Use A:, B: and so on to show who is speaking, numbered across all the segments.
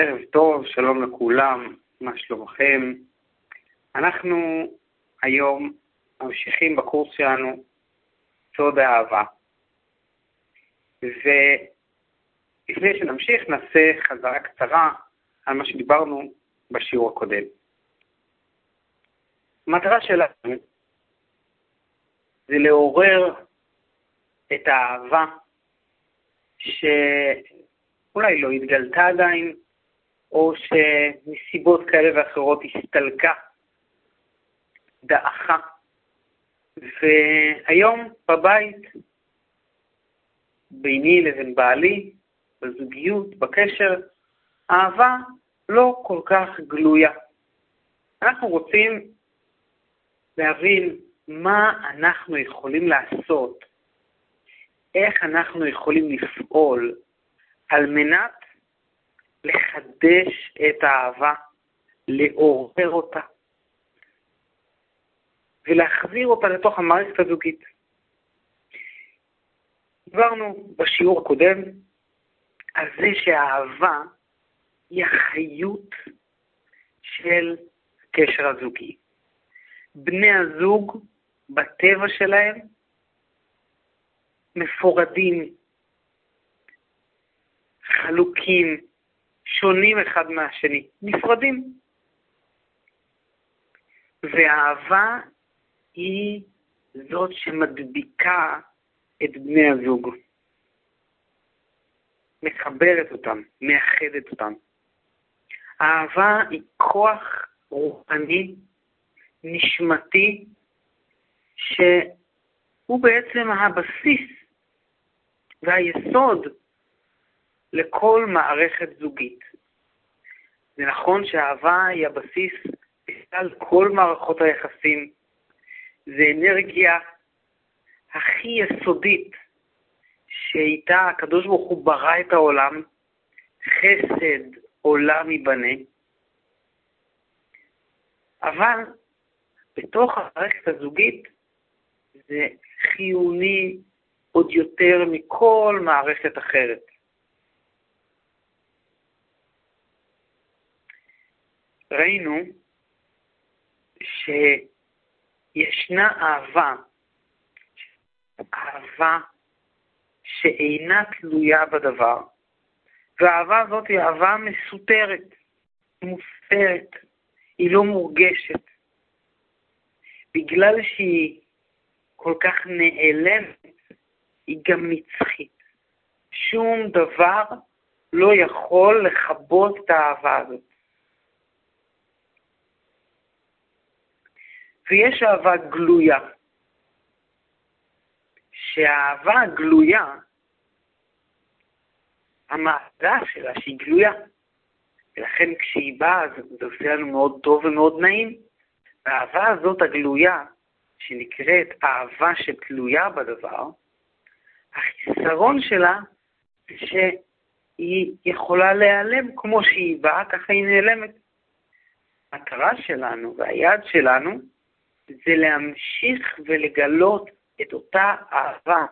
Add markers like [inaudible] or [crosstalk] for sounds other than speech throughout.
A: ערב טוב, שלום לכולם, מה שלומכם? אנחנו היום ממשיכים בקורס שלנו סוד האהבה. ולפני שנמשיך נעשה חזרה קצרה על מה שדיברנו בשיעור הקודם. המטרה שלנו זה לעורר את האהבה שאולי לא התגלתה עדיין, או שמסיבות כאלה ואחרות הסתלקה, דעכה. והיום בבית, ביני לבין בעלי, בזוגיות, בקשר, אהבה לא כל כך גלויה. אנחנו רוצים להבין מה אנחנו יכולים לעשות, איך אנחנו יכולים לפעול על מנת לחדש את האהבה, לעורר אותה ולהחזיר אותה לתוך המערכת הזוגית. דיברנו בשיעור הקודם על זה שהאהבה היא החיות של הקשר הזוגי. בני הזוג, בטבע שלהם, מפורדים, חלוקים, שונים אחד מהשני, נפרדים. והאהבה היא זאת שמדביקה את בני הזוג, מחברת אותם, מאחדת אותם. אהבה היא כוח רוחני, נשמתי, שהוא בעצם הבסיס והיסוד לכל מערכת זוגית. זה נכון שאהבה היא הבסיס בכלל כל מערכות היחסים. זה אנרגיה הכי יסודית שאיתה הקדוש ברוך הוא ברא את העולם, חסד עולם ייבנה. אבל בתוך המערכת הזוגית זה חיוני עוד יותר מכל מערכת אחרת. ראינו שישנה אהבה, אהבה שאינה תלויה בדבר, והאהבה הזאת היא אהבה מסותרת, מוסתרת, היא לא מורגשת. בגלל שהיא כל כך נעלמת, היא גם נצחית. שום דבר לא יכול לכבות את האהבה הזאת. ויש אהבה גלויה, שהאהבה הגלויה, המעלה שלה שהיא גלויה, ולכן כשהיא באה זה עושה לנו מאוד טוב ומאוד נעים. והאהבה הזאת הגלויה, שנקראת אהבה שתלויה בדבר, החיסרון שלה זה שהיא יכולה להיעלם כמו שהיא באה, ככה היא נעלמת. המטרה שלנו והיעד שלנו זה להמשיך ולגלות את אותה אהבה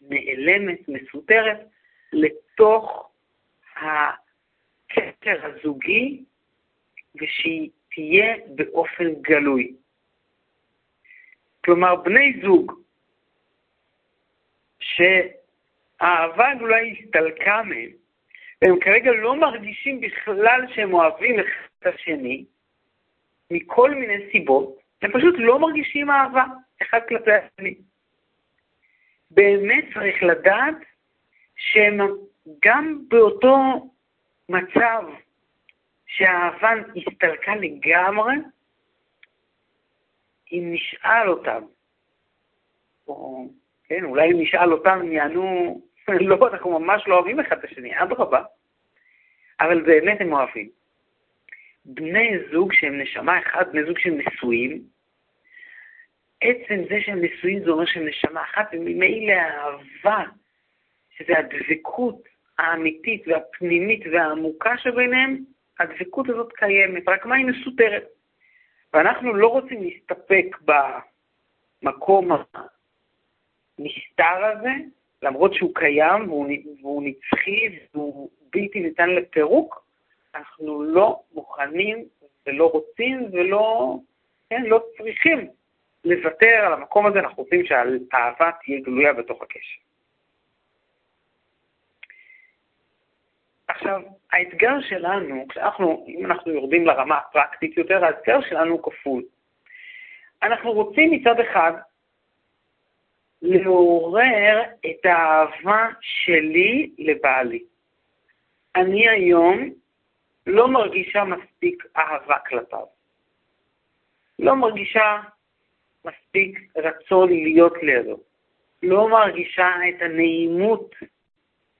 A: נעלמת, מסותרת, לתוך הקשר הזוגי, ושהיא תהיה באופן גלוי. כלומר, בני זוג שהאהבה אולי הסתלקה מהם, והם כרגע לא מרגישים בכלל שהם אוהבים אחד את השני, מכל מיני סיבות, הם פשוט לא מרגישים אהבה אחד כלפי השני. באמת צריך לדעת שהם גם באותו מצב שהאהבה הסתלקה לגמרי, אם נשאל אותם, או, כן, אולי אם נשאל אותם, הם יענו, [laughs] לא, אנחנו ממש לא אוהבים אחד את השני, אדרבה, אבל באמת הם אוהבים. בני זוג שהם נשמה אחת, בני זוג שהם נשואים, עצם זה שהם נשואים זה אומר שהם נשמה אחת, וממילא האהבה, שזה הדבקות האמיתית והפנימית והעמוקה שביניהם, הדבקות הזאת קיימת, רק מה היא מסותרת. ואנחנו לא רוצים להסתפק במקום הנסתר הזה, למרות שהוא קיים והוא, והוא נצחי והוא בלתי ניתן לפירוק, אנחנו לא מוכנים ולא רוצים ולא כן, לא צריכים לוותר על המקום הזה, אנחנו רוצים שהאהבה תהיה גלויה בתוך הקשר. עכשיו, האתגר שלנו, כשאנחנו, אם אנחנו יורדים לרמה הפרקטית יותר, האתגר שלנו הוא כפול. אנחנו רוצים מצד אחד לעורר את האהבה שלי לבעלי. אני היום לא מרגישה מספיק אהבה כלפיו. לא מרגישה מספיק רצון להיות לידו. לא מרגישה את הנעימות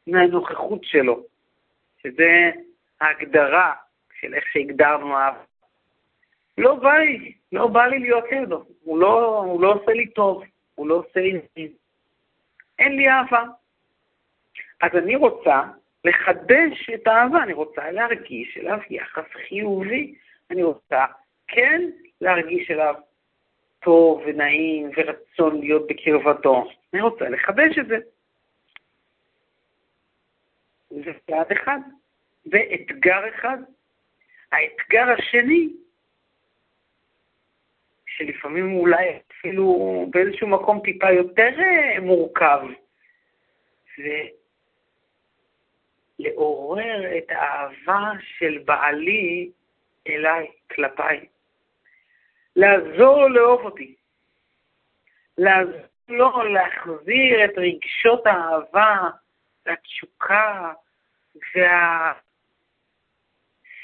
A: מהנוכחות שלו, שזה ההגדרה של איך שהגדרנו אהבה. לא בא לי, לא בא לי להיות לידו. הוא לא, הוא לא עושה לי טוב, הוא לא עושה לי. אין לי אהבה. אז אני רוצה לחדש את האהבה, אני רוצה להרגיש אליו יחס חיובי. אני רוצה כן להרגיש אליו טוב ונעים ורצון להיות בקרבתו. אני רוצה לחדש את זה. זה צעד אחד. זה אתגר אחד. האתגר השני, שלפעמים אולי אפילו באיזשהו מקום טיפה יותר אה, מורכב, זה לעורר את האהבה של בעלי אליי, כלפיי. לעזור לו לאהוב אותי. לעזור לו להחזיר את רגשות האהבה והתשוקה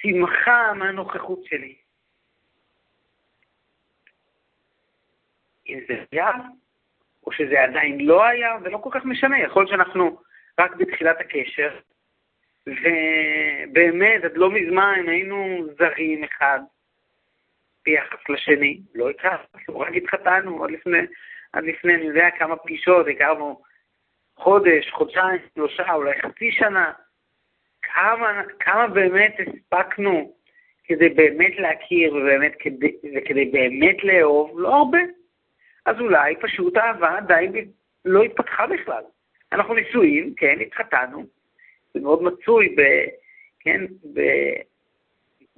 A: והשמחה מהנוכחות שלי. אם זה היה, או שזה עדיין לא היה, זה לא כל כך משנה. יכול להיות שאנחנו רק בתחילת הקשר, ובאמת, עד לא מזמן היינו זרים אחד ביחס לשני, לא הכרנו, רק התחתנו עד לפני, עד לפני, אני יודע כמה פגישות, הכרנו חודש, חודשיים, שלושה, אולי חצי שנה. כמה, כמה באמת הספקנו כדי באמת להכיר ובאמת כדי, וכדי באמת לאהוב? לא הרבה. אז אולי פשוט האהבה די לא התפתחה בכלל. אנחנו נשואים, כן, התחתנו, זה מאוד מצוי ב, כן, ב,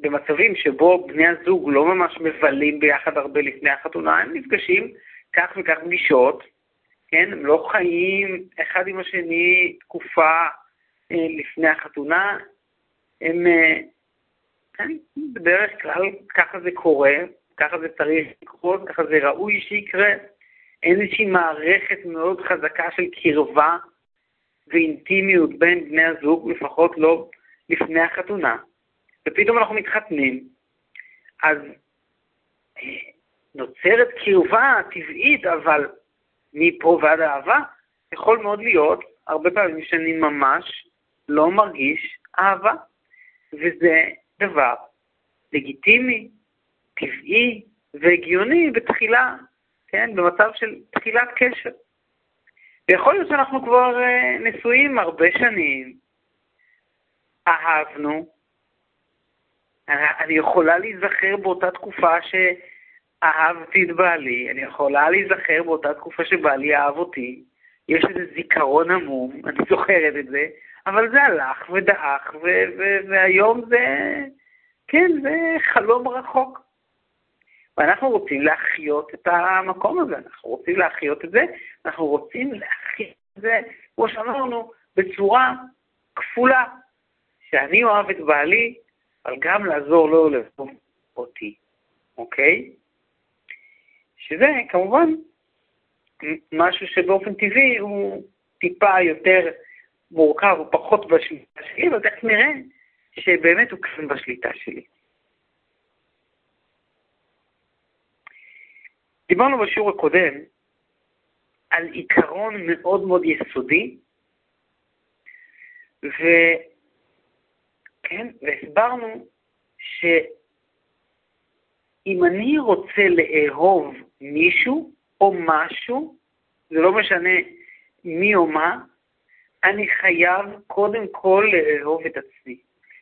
A: במצבים שבו בני הזוג לא ממש מבלים ביחד הרבה לפני החתונה, הם נפגשים כך וכך פגישות, כן, הם לא חיים אחד עם השני תקופה אה, לפני החתונה, הם, אה, כן, בדרך כלל ככה זה קורה, ככה זה צריך לקרות, ככה זה ראוי שיקרה. אין איזושהי מערכת מאוד חזקה של קרבה ואינטימיות בין בני הזוג, לפחות לא לפני החתונה. ופתאום אנחנו מתחתנים, אז אה, נוצרת קרבה טבעית, אבל מפה ועד אהבה, יכול מאוד להיות, הרבה פעמים שאני ממש לא מרגיש אהבה, וזה דבר לגיטימי, טבעי והגיוני בתחילה, כן, במצב של תחילת קשר. ויכול להיות שאנחנו כבר uh, נשואים הרבה שנים, אהבנו, אני יכולה להיזכר באותה תקופה שאהבתי את בעלי, אני יכולה להיזכר באותה תקופה שבעלי אהב אותי, יש איזה זיכרון עמום, [laughs] אני זוכרת את זה, אבל זה הלך ודעך, והיום זה, כן, זה חלום רחוק. ואנחנו רוצים להחיות את המקום הזה, אנחנו רוצים להחיות את זה, אנחנו רוצים להחיות את זה, כמו שאמרנו, בצורה כפולה, שאני אוהב את בעלי, אבל גם לעזור לו לאהוב אותי, אוקיי? שזה כמובן משהו שבאופן טבעי הוא טיפה יותר מורכב, הוא פחות בשליטה שלי, אבל תכף נראה שבאמת הוא כן בשליטה שלי. דיברנו בשיעור הקודם על עיקרון מאוד מאוד יסודי. כן, והסברנו שאם אני רוצה לאהוב מישהו או משהו, זה לא משנה מי או מה, אני חייב קודם כל לאהוב את עצמי,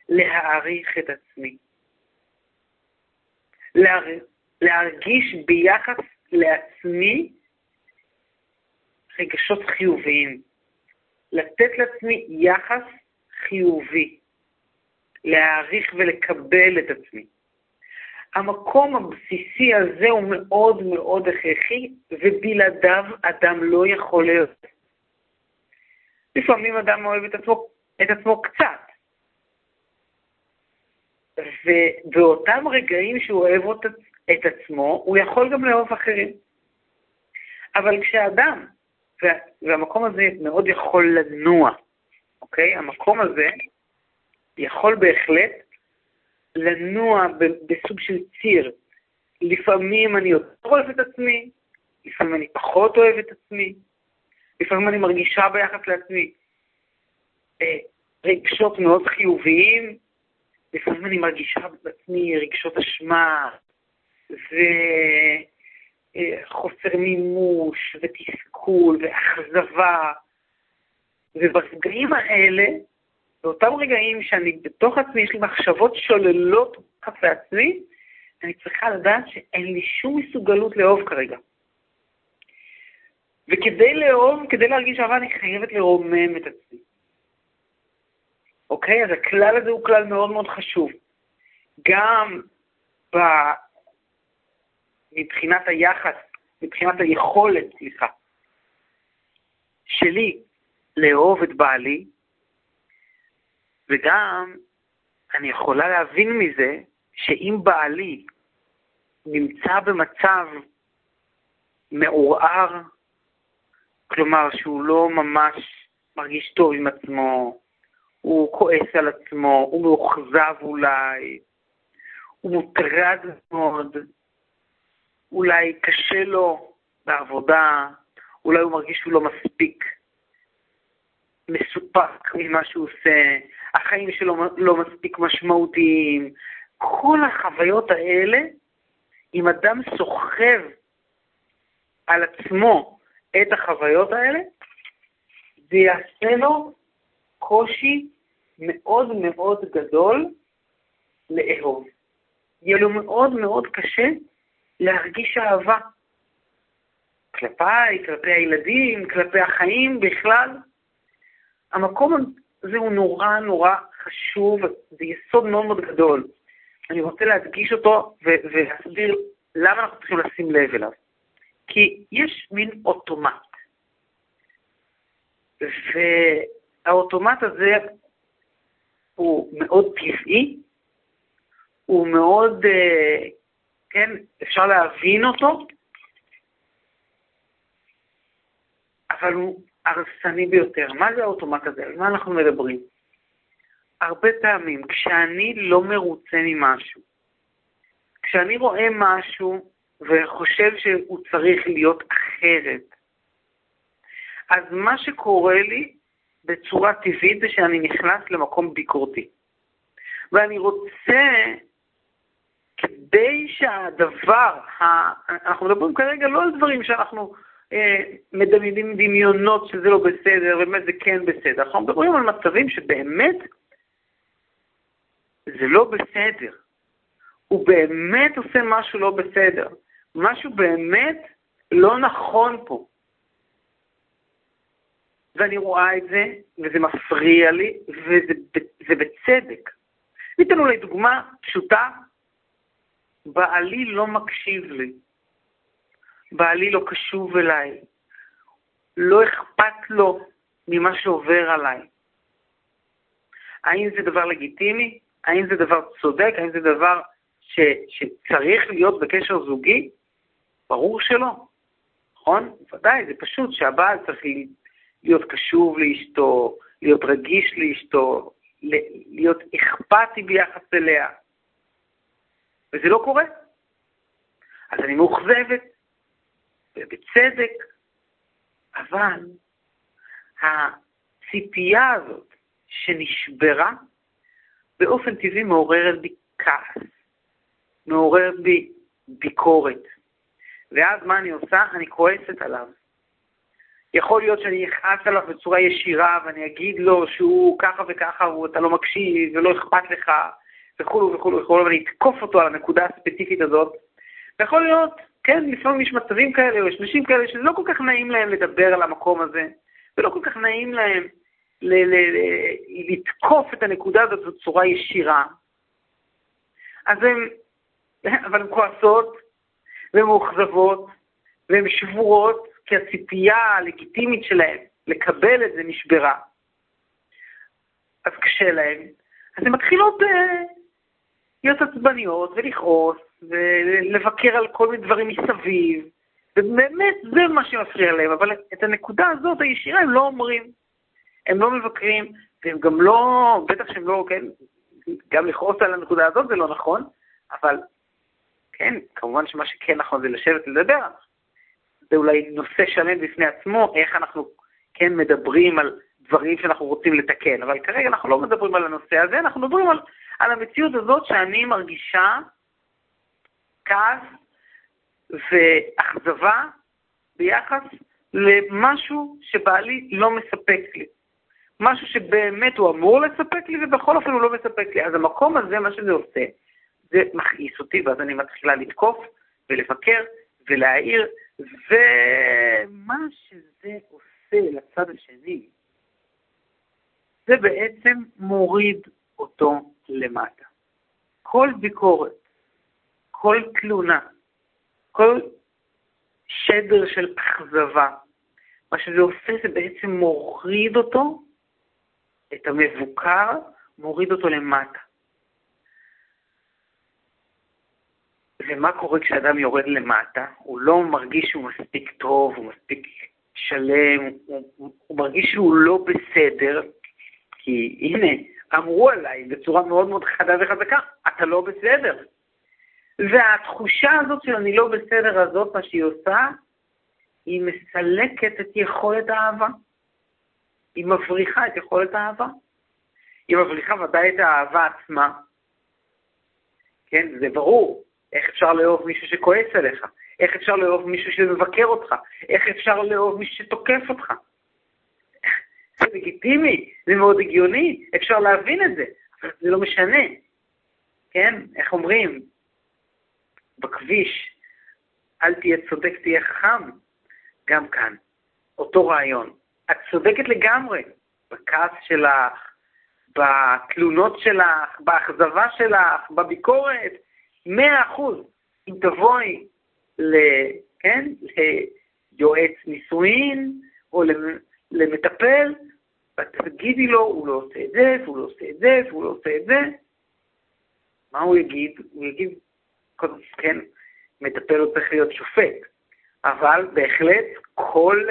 A: להעריך את עצמי, להר... להרגיש ביחס לעצמי רגשות חיוביים, לתת לעצמי יחס חיובי. להעריך ולקבל את עצמי. המקום הבסיסי הזה הוא מאוד מאוד הכרחי, ובלעדיו אדם לא יכול להיות. לפעמים אדם אוהב את עצמו, את עצמו קצת, ובאותם רגעים שהוא אוהב את עצמו, הוא יכול גם לאהוב אחרים. אבל כשאדם, והמקום הזה מאוד יכול לנוע, אוקיי? המקום הזה יכול בהחלט לנוע בסוג של ציר. לפעמים אני יותר אוהב את עצמי, לפעמים אני פחות אוהב את עצמי, לפעמים אני מרגישה ביחס לעצמי אה, רגשות מאוד חיוביים, לפעמים אני מרגישה בעצמי רגשות אשמה וחוסר מימוש ותסכול ואכזבה. וברגעים האלה, באותם רגעים שאני בתוך עצמי, יש לי מחשבות שוללות כלפי עצמי, אני צריכה לדעת שאין לי שום מסוגלות לאהוב כרגע. וכדי לאהוב, כדי להרגיש אהבה, אני חייבת לרומם את עצמי. אוקיי? אז הכלל הזה הוא כלל מאוד מאוד חשוב. גם ב... מבחינת היחס, מבחינת היכולת, סליחה, שלי לאהוב את בעלי, וגם אני יכולה להבין מזה שאם בעלי נמצא במצב מעורער, כלומר שהוא לא ממש מרגיש טוב עם עצמו, הוא כועס על עצמו, הוא מאוכזב אולי, הוא מוטרד מאוד, אולי קשה לו בעבודה, אולי הוא מרגיש שהוא לא מספיק מסופק ממה שהוא עושה, החיים שלו לא מספיק משמעותיים. כל החוויות האלה, אם אדם סוחב על עצמו את החוויות האלה, זה יעשה לו קושי מאוד מאוד גדול לאהוב. יהיה לו מאוד מאוד קשה להרגיש אהבה. כלפיי, כלפי הילדים, כלפי החיים בכלל. המקום הזה הוא נורא נורא חשוב, זה יסוד מאוד מאוד גדול. אני רוצה להדגיש אותו ולהסביר למה אנחנו צריכים לשים לב אליו. כי יש מין אוטומט. והאוטומט הזה הוא מאוד טבעי, הוא מאוד, אה, כן, אפשר להבין אותו, אבל הוא הרסני ביותר. מה זה האוטומט הזה? על מה אנחנו מדברים? הרבה פעמים, כשאני לא מרוצה ממשהו, כשאני רואה משהו וחושב שהוא צריך להיות אחרת, אז מה שקורה לי בצורה טבעית זה שאני נכנס למקום ביקורתי. ואני רוצה, כדי שהדבר, אנחנו מדברים כרגע לא על דברים שאנחנו מדמיינים דמיונות שזה לא בסדר, ובאמת זה כן בסדר. אנחנו מדברים על מצבים שבאמת זה לא בסדר. הוא באמת עושה משהו לא בסדר. משהו באמת לא נכון פה. ואני רואה את זה, וזה מפריע לי, וזה בצדק. ניתן אולי דוגמה פשוטה, בעלי לא מקשיב לי. בעלי לא קשוב אליי, לא אכפת לו ממה שעובר עליי. האם זה דבר לגיטימי? האם זה דבר צודק? האם זה דבר ש, שצריך להיות בקשר זוגי? ברור שלא, נכון? ודאי, זה פשוט שהבעל צריך להיות קשוב לאשתו, להיות רגיש לאשתו, להיות אכפתי ביחס אליה. וזה לא קורה. אז אני מאוכזבת, ובצדק, אבל הציפייה הזאת שנשברה, באופן טבעי מעוררת בי כעס, מעוררת בי ביקורת. ואז מה אני עושה? אני כועסת עליו. יכול להיות שאני אכעס עליו בצורה ישירה ואני אגיד לו שהוא ככה וככה ואתה לא מקשיב ולא אכפת לך וכולו וכולו וכולו ואני אתקוף אותו על הנקודה הספציפית הזאת. ויכול להיות כן, לפעמים יש מצבים כאלה, או יש נשים כאלה שזה לא כל כך נעים להם לדבר על המקום הזה, ולא כל כך נעים להם לתקוף את הנקודה הזאת בצורה ישירה, אז הן, אבל הן כועסות, והן מאוכזבות, והן שבורות, כי הציפייה הלגיטימית שלהן לקבל את זה נשברה. אז קשה להן. אז הן מתחילות אה, להיות עצבניות ולכעוס ולבקר על כל מיני דברים מסביב, ובאמת זה מה שמפריע להם, אבל את הנקודה הזאת הישירה הם לא אומרים. הם לא מבקרים, והם גם לא, בטח שהם לא, כן, גם לכעוס על הנקודה הזאת זה לא נכון, אבל כן, כמובן שמה שכן נכון זה לשבת לדבר. זה אולי נושא שלם בפני עצמו, איך אנחנו כן מדברים על דברים שאנחנו רוצים לתקן, אבל כרגע אנחנו לא מדברים על הנושא הזה, אנחנו מדברים על, על המציאות הזאת שאני מרגישה כעס ואכזבה ביחס למשהו שבעלי לא מספק לי. משהו שבאמת הוא אמור לספק לי, ובכל אופן הוא לא מספק לי. אז המקום הזה, מה שזה עושה, זה מכעיס אותי, ואז אני מתחילה לתקוף ולבקר ולהעיר, ומה שזה עושה לצד השני, זה בעצם מוריד אותו למטה. כל ביקורת, כל תלונה, כל שדר של אכזבה, מה שזה עושה זה בעצם מוריד אותו, את המבוקר, מוריד אותו למטה. ומה קורה כשאדם יורד למטה? הוא לא מרגיש שהוא מספיק טוב, הוא מספיק שלם, הוא, הוא, הוא מרגיש שהוא לא בסדר, כי הנה, אמרו עליי בצורה מאוד מאוד חדה וחזקה, אתה לא בסדר. והתחושה הזאת של אני לא בסדר הזאת, מה שהיא עושה, היא מסלקת את יכולת האהבה. היא מבריחה את יכולת האהבה. היא מבריחה ודאי את האהבה עצמה. כן, זה ברור. איך אפשר לאהוב מישהו שכועס עליך? איך אפשר לאהוב מישהו שמבקר אותך? איך אפשר לאהוב מישהו שתוקף אותך? [laughs] זה לגיטימי, זה מאוד הגיוני, אפשר להבין את זה, אבל זה לא משנה. כן? איך אומרים? בכביש, אל תהיה צודק, תהיה חכם. גם כאן, אותו רעיון. את צודקת לגמרי בכעס שלך, בתלונות שלך, באכזבה שלך, בביקורת, מאה אחוז. אם תבואי ל... כן? ליועץ נישואין או למטפל, ותגידי לו, הוא לא עושה את זה, והוא לא עושה את זה, והוא לא עושה את זה, מה הוא יגיד? הוא יגיד, קודם כן, מטפל לא צריך להיות שופט, אבל בהחלט כל,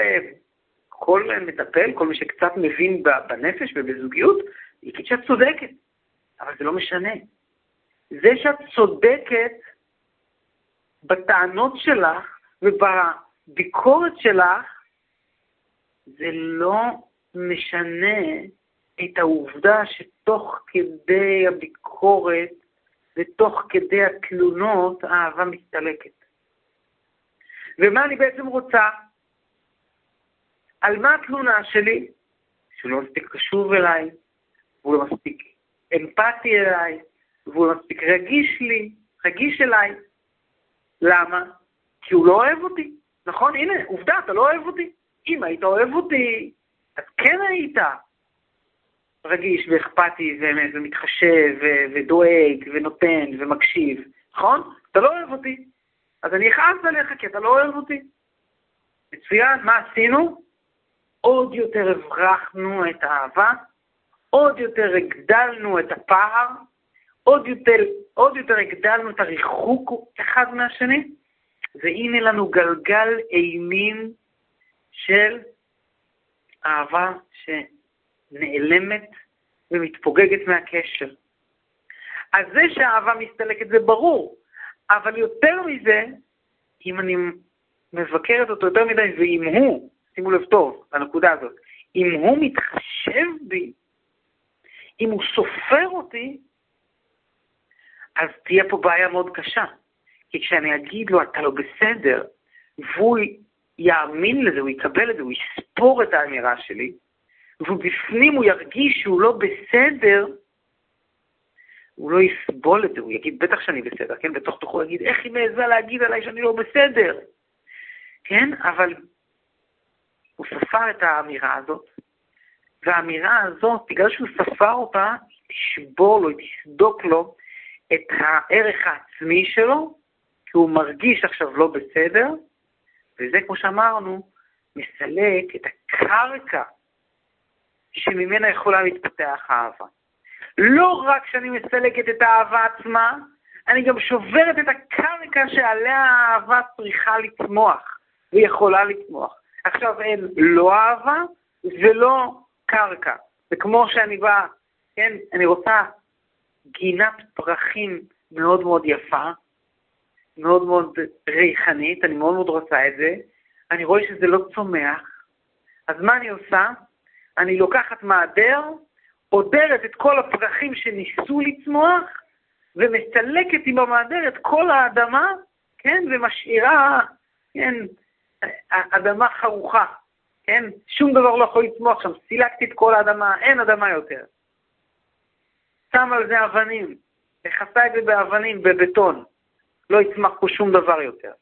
A: כל מטפל, כל מי שקצת מבין בנפש ובזוגיות, יגיד שאת צודקת, אבל זה לא משנה. זה שאת צודקת בטענות שלך ובביקורת שלך, זה לא משנה את העובדה שתוך כדי הביקורת ותוך כדי התלונות האהבה מסתלקת. ומה אני בעצם רוצה? על מה התלונה שלי? שהוא לא מספיק קשוב אליי, והוא לא מספיק אמפתי אליי, והוא לא מספיק רגיש לי, רגיש אליי. למה? כי הוא לא אוהב אותי. נכון? הנה, עובדה, אתה לא אוהב אותי. אם היית אוהב אותי, אז כן היית רגיש ואכפתי ומתחשב ודואג ונותן ומקשיב, נכון? אתה לא אוהב אותי, אז אני אכעס עליך כי אתה לא אוהב אותי. מצוין, מה עשינו? עוד יותר הברחנו את האהבה, עוד יותר הגדלנו את הפער, עוד יותר, עוד יותר הגדלנו את הריחוק אחד מהשני, והנה לנו גלגל אימים של אהבה שנעלמת ומתפוגגת מהקשר. אז זה שהאהבה מסתלקת זה ברור, אבל יותר מזה, אם אני מבקרת אותו יותר מדי, ואם הוא, שימו לב טוב לנקודה הזאת, אם הוא מתחשב בי, אם הוא סופר אותי, אז תהיה פה בעיה מאוד קשה. כי כשאני אגיד לו, אתה לא בסדר, והוא יאמין לזה, הוא יקבל את זה, הוא יספור את האמירה שלי, ובפנים הוא ירגיש שהוא לא בסדר, הוא לא יסבול את זה, הוא יגיד, בטח שאני בסדר, כן? בתוך תוכו הוא יגיד, איך היא מעזה להגיד עליי שאני לא בסדר? כן? אבל הוא ספר את האמירה הזאת, והאמירה הזאת, בגלל שהוא ספר אותה, תשבור לו, תסדוק לו את הערך העצמי שלו, כי הוא מרגיש עכשיו לא בסדר, וזה, כמו שאמרנו, מסלק את הקרקע שממנה יכולה להתפתח האהבה. לא רק שאני מסלקת את האהבה עצמה, אני גם שוברת את הקרקע שעליה האהבה צריכה לצמוח, ויכולה לצמוח. עכשיו אין לא אהבה ולא קרקע. זה כמו שאני בא, כן, אני רוצה גינת פרחים מאוד מאוד יפה, מאוד מאוד ריחנית, אני מאוד מאוד רוצה את זה, אני רואה שזה לא צומח, אז מה אני עושה? אני לוקחת מעדר, עודרת את כל הפרחים שניסו לצמוח, ומסלקת עם המעדר את כל האדמה, כן, ומשאירה, כן, אדמה חרוכה, כן, שום דבר לא יכול לצמוח שם, סילקתי את כל האדמה, אין אדמה יותר. שם על זה אבנים, מכסה את זה באבנים, בבטון, לא יצמח פה שום דבר יותר.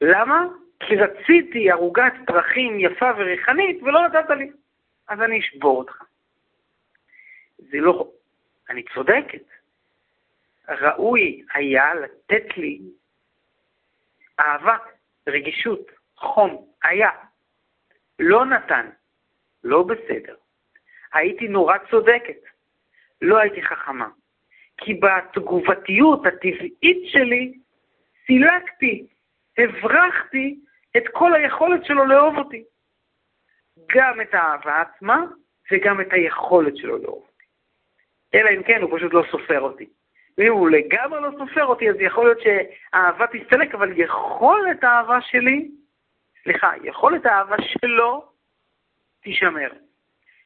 A: למה? כי רציתי ערוגת פרחים יפה וריחנית ולא נתת לי, אז אני אשבור אותך. זה לא... אני צודקת. ראוי היה לתת לי אהבה, רגישות, חום, היה. לא נתן, לא בסדר. הייתי נורא צודקת, לא הייתי חכמה. כי בתגובתיות הטבעית שלי סילקתי, הברחתי את כל היכולת שלו לאהוב אותי. גם את האהבה עצמה וגם את היכולת שלו לאהוב אותי. אלא אם כן, הוא פשוט לא סופר אותי. ואם הוא לגמרי לא סופר אותי, אז יכול להיות שהאהבה תסתלק, אבל יכולת האהבה שלי, סליחה, יכולת האהבה שלו תישמר.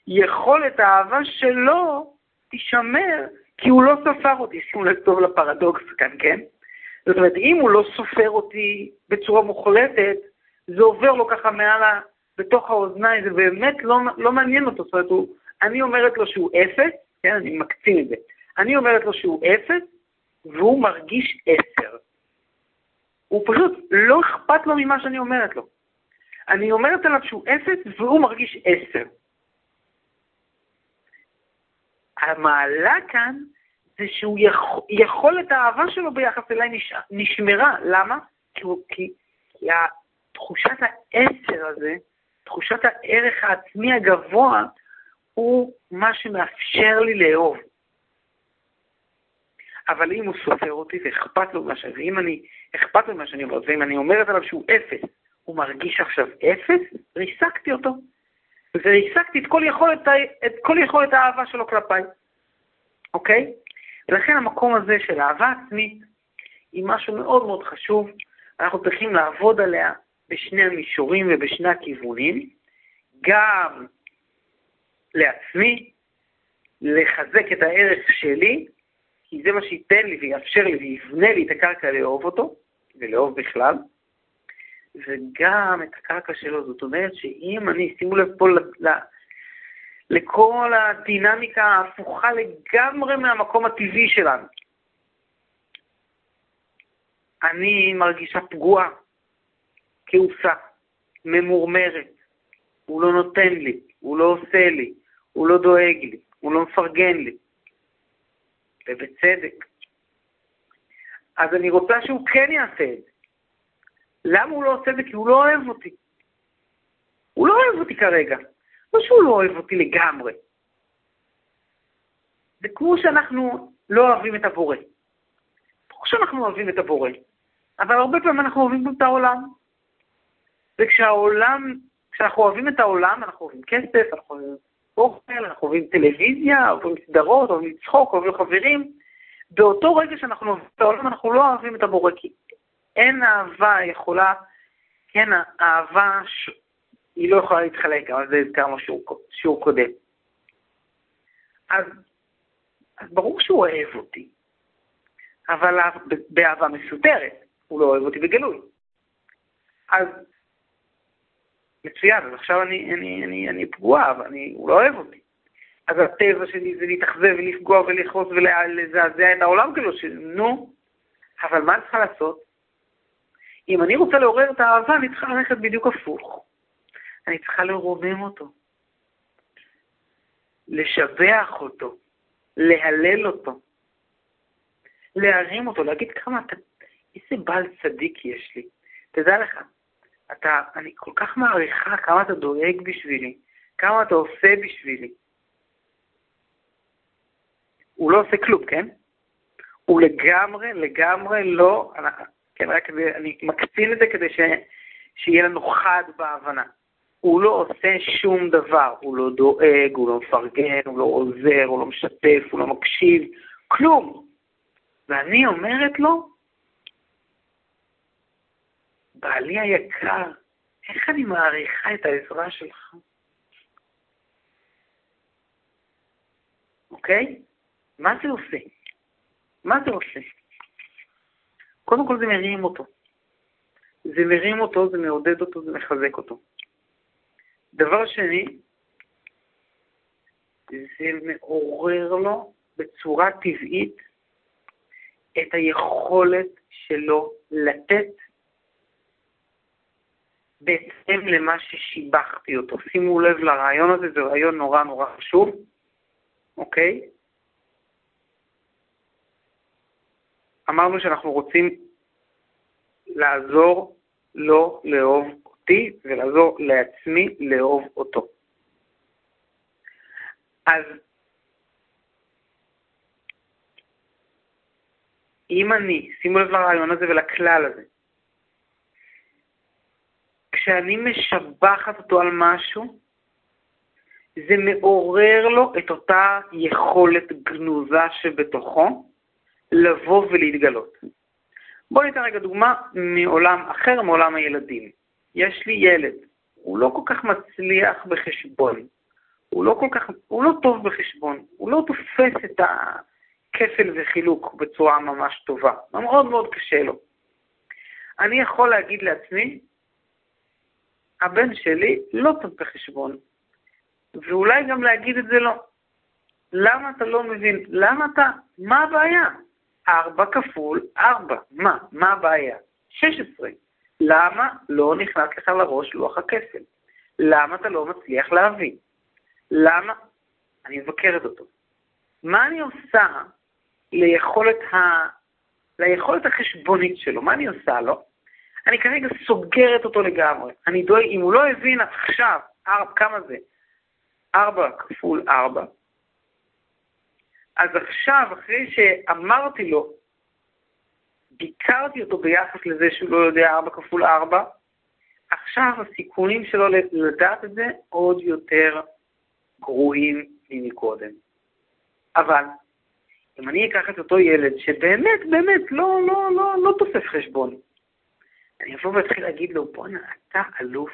A: יכולת האהבה שלו תישמר כי הוא לא סופר אותי. שימו לב טוב לפרדוקס כאן, כן? זאת אומרת, אם הוא לא סופר אותי בצורה מוחלטת, זה עובר לו ככה מעל, בתוך האוזניים, זה באמת לא, לא מעניין אותו. זאת אומרת, הוא, אני אומרת לו שהוא אפס, כן, אני מקצין את זה. אני אומרת לו שהוא אפס, והוא מרגיש עשר. הוא פשוט, לא אכפת לו ממה שאני אומרת לו. אני אומרת עליו שהוא אפס, והוא מרגיש עשר. המעלה כאן זה שהוא יכול, יכולת האהבה שלו ביחס אליי נש, נשמרה. למה? כי, כי, כי תחושת העשר הזה, תחושת הערך העצמי הגבוה, הוא מה שמאפשר לי לאהוב. אבל אם הוא סופר אותי ואכפת לו מה שאני, ואם אני, אכפת לו מה שאני אומר, ואם אני אומרת עליו שהוא אפס, הוא מרגיש עכשיו אפס, ריסקתי אותו. וריסקתי את כל יכולת, את כל יכולת האהבה שלו כלפיי, אוקיי? ולכן המקום הזה של אהבה עצמית היא משהו מאוד מאוד חשוב, אנחנו צריכים לעבוד עליה בשני המישורים ובשני הכיוונים, גם לעצמי, לחזק את הערך שלי, כי זה מה שייתן לי ויאפשר לי ויבנה לי את הקרקע לאהוב אותו, ולאהוב בכלל, וגם את הקרקע שלו. זאת אומרת שאם אני, שימו לב פה ל, לכל הדינמיקה ההפוכה לגמרי מהמקום הטבעי שלנו. אני מרגישה פגועה, כעוסה, ממורמרת, הוא לא נותן לי, הוא לא עושה לי, הוא לא דואג לי, הוא לא מפרגן לי. ובצדק. אז אני רוצה שהוא כן יעשה את זה. למה הוא לא עושה את זה? כי הוא לא אוהב אותי. הוא לא אוהב אותי כרגע. לא שהוא לא אוהב אותי לגמרי. זה כמו שאנחנו לא אוהבים את הבורא. ברור שאנחנו אוהבים את הבורא, אבל הרבה פעמים אנחנו אוהבים את העולם. וכשהעולם, כשאנחנו אוהבים את העולם, אנחנו אוהבים כסף, אנחנו אוהבים אוכל, אנחנו אוהבים טלוויזיה, אוהבים סדרות, אוהבים לצחוק, אוהבים חברים. באותו רגע שאנחנו אוהבים את העולם, אנחנו לא אוהבים את הבורא, כי אין אהבה יכולה, כן, האהבה ש... היא לא יכולה להתחלק, אבל זה הזכרנו שיעור קודם. אז, אז ברור שהוא אוהב אותי, אבל באהבה מסותרת, הוא לא אוהב אותי בגלוי. אז מצוין, אז עכשיו אני, אני, אני, אני פגועה, הוא לא אוהב אותי. אז הטבע שלי זה להתאכזב ולפגוע ולכעוס ולזעזע את העולם כאילו, נו, אבל מה אני צריכה לעשות? אם אני רוצה לעורר את האהבה, אני צריכה ללכת בדיוק הפוך. אני צריכה לרומם אותו. לשבח אותו, להלל אותו, להרים אותו, להגיד כמה אתה, איזה בעל צדיק יש לי. תדע לך, אתה, אני כל כך מעריכה כמה אתה דואג בשבילי, כמה אתה עושה בשבילי. הוא לא עושה כלום, כן? הוא לגמרי, לגמרי לא, כן, רק אני מקצין את זה כדי ש, שיהיה לנו חד בהבנה. הוא לא עושה שום דבר, הוא לא דואג, הוא לא מפרגן, הוא לא עוזר, הוא לא משתף, הוא לא מקשיב, כלום. ואני אומרת לו, בעלי היקר, איך אני מעריכה את העזרה שלך? אוקיי? מה זה עושה? מה זה עושה? קודם כל זה מרים אותו. זה מרים אותו, זה מעודד אותו, זה מחזק אותו. דבר שני, זה מעורר לו בצורה טבעית את היכולת שלו לתת בהתאם למה ששיבחתי אותו. שימו לב לרעיון הזה, זה רעיון נורא נורא חשוב, אוקיי? אמרנו שאנחנו רוצים לעזור לו לאהוב אותי ולעזור לעצמי לאהוב אותו. אז אם אני, שימו לב לרעיון הזה ולכלל הזה, כשאני משבחת אותו על משהו, זה מעורר לו את אותה יכולת גנוזה שבתוכו לבוא ולהתגלות. בואו ניתן רגע דוגמה מעולם אחר, מעולם הילדים. יש לי ילד, הוא לא כל כך מצליח בחשבון, הוא לא כל כך, הוא לא טוב בחשבון, הוא לא תופס את הכפל וחילוק בצורה ממש טובה, מאוד מאוד קשה לו. אני יכול להגיד לעצמי, הבן שלי לא טוב בחשבון, ואולי גם להגיד את זה לו. למה אתה לא מבין? למה אתה, מה הבעיה? 4 כפול 4, מה? מה הבעיה? 16. למה לא נכנס לך לראש לוח הכפל? למה אתה לא מצליח להבין? למה? אני מבקרת אותו. מה אני עושה ליכולת, ה... ליכולת החשבונית שלו? מה אני עושה לו? אני כרגע סוגרת אותו לגמרי. אני דואג, אם הוא לא הבין עכשיו ארבע, כמה זה, 4 כפול 4, אז עכשיו, אחרי שאמרתי לו, ביקרתי אותו ביחס לזה שהוא לא יודע 4 כפול 4, עכשיו הסיכונים שלו לדעת את זה עוד יותר גרועים ממקודם. אבל אם אני אקח את אותו ילד שבאמת, באמת לא, לא, לא, לא תוסף חשבון, אני אבוא ואתחיל להגיד לו, בואנה, אתה אלוף.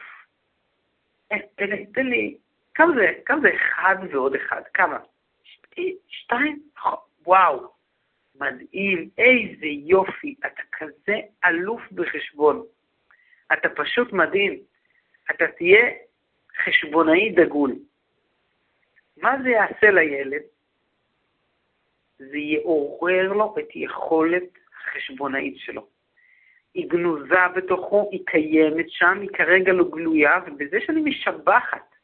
A: אה, תן לי, תן לי, כמה זה, כמה זה אחד ועוד אחד? כמה? שתיים? וואו, מדהים, איזה יופי, אתה כזה אלוף בחשבון. אתה פשוט מדהים. אתה תהיה חשבונאי דגול. מה זה יעשה לילד? זה יעורר לו את יכולת החשבונאית שלו. היא גנוזה בתוכו, היא קיימת שם, היא כרגע לא גלויה, ובזה שאני משבחת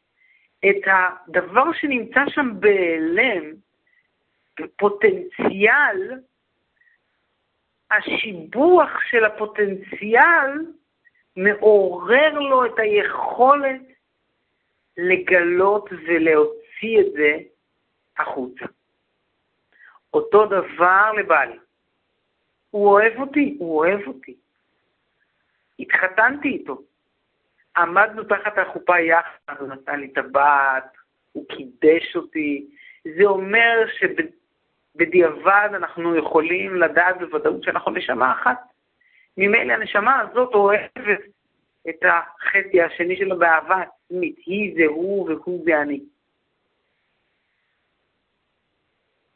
A: את הדבר שנמצא שם בהיעלם, בפוטנציאל, השיבוח של הפוטנציאל מעורר לו את היכולת לגלות ולהוציא את זה החוצה. אותו דבר לבעלי. הוא אוהב אותי? הוא אוהב אותי. התחתנתי איתו. עמדנו תחת החופה יחד, הוא נתן לי טבעת, הוא קידש אותי. זה אומר שבדיעבד אנחנו יכולים לדעת בוודאות שאנחנו נשמה אחת. ממילא הנשמה הזאת אוהבת את החטא השני שלו באהבה עצמית. היא זה הוא והוא זה אני.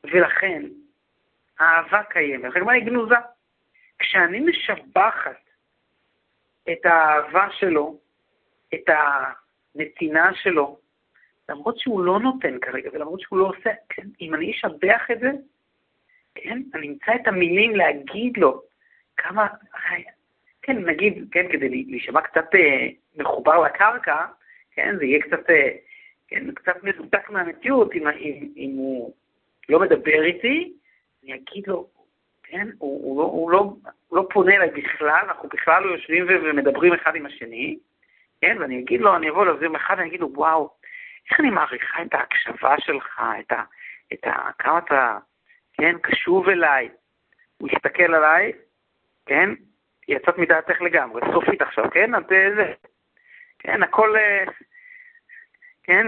A: ולכן, האהבה קיימת. החגמה היא גנוזה. כשאני משבחת את האהבה שלו, את הנתינה שלו, למרות שהוא לא נותן כרגע, ולמרות שהוא לא עושה, כן, אם אני אשבח את זה, כן, אני אמצא את המילים להגיד לו כמה, כן, נגיד, כן, כדי להישמע קצת אה, מחובר לקרקע, כן, זה יהיה קצת, אה, כן, קצת מנותק מהמציאות, אם, אם, אם הוא לא מדבר איתי, אני אגיד לו, כן, הוא, הוא, לא, הוא, לא, הוא לא פונה אליי בכלל, אנחנו בכלל לא יושבים ומדברים אחד עם השני, כן, ואני אגיד לו, אני אבוא יום אחד, ואני אגיד לו, וואו, איך אני מעריכה את ההקשבה שלך, את ה... את ה כמה אתה, כן, קשוב אליי. הוא יסתכל עליי, כן, יצאת מדעתך לגמרי, סופית עכשיו, כן, את זה, כן, הכל, אה, כן,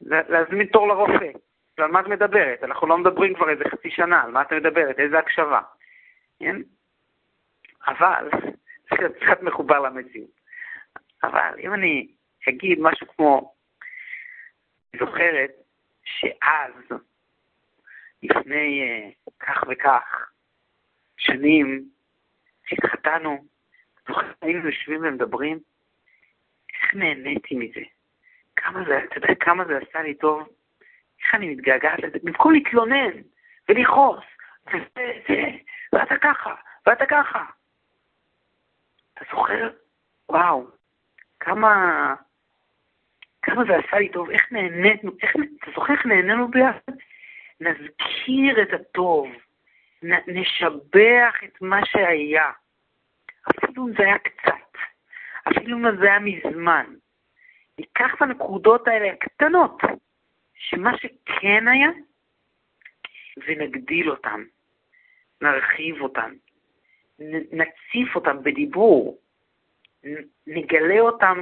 A: להזמין תור לרופא. ועל מה את מדברת? אנחנו לא מדברים כבר איזה חצי שנה, על מה את מדברת? איזה הקשבה? כן? אבל, [laughs] זה קצת מחובר למציאות. אבל אם אני אגיד משהו כמו, זוכרת שאז, לפני uh, כך וכך שנים, כשהתחתנו, היינו יושבים ומדברים, איך נהניתי מזה? כמה זה, אתה יודע כמה זה עשה לי טוב? איך אני מתגעגעת לזה? במקום להתלונן ולכעוס, ואתה ככה, ואתה ככה. אתה זוכר? וואו, כמה, כמה זה עשה לי טוב, איך נהנינו, איך, אתה זוכר איך נהנינו ביחד? נזכיר את הטוב, נ, נשבח את מה שהיה. אפילו אם זה היה קצת, אפילו אם זה היה מזמן. ניקח את הנקודות האלה הקטנות, שמה שכן היה, ונגדיל אותם, נרחיב אותם, נציף אותם בדיבור, נגלה אותם,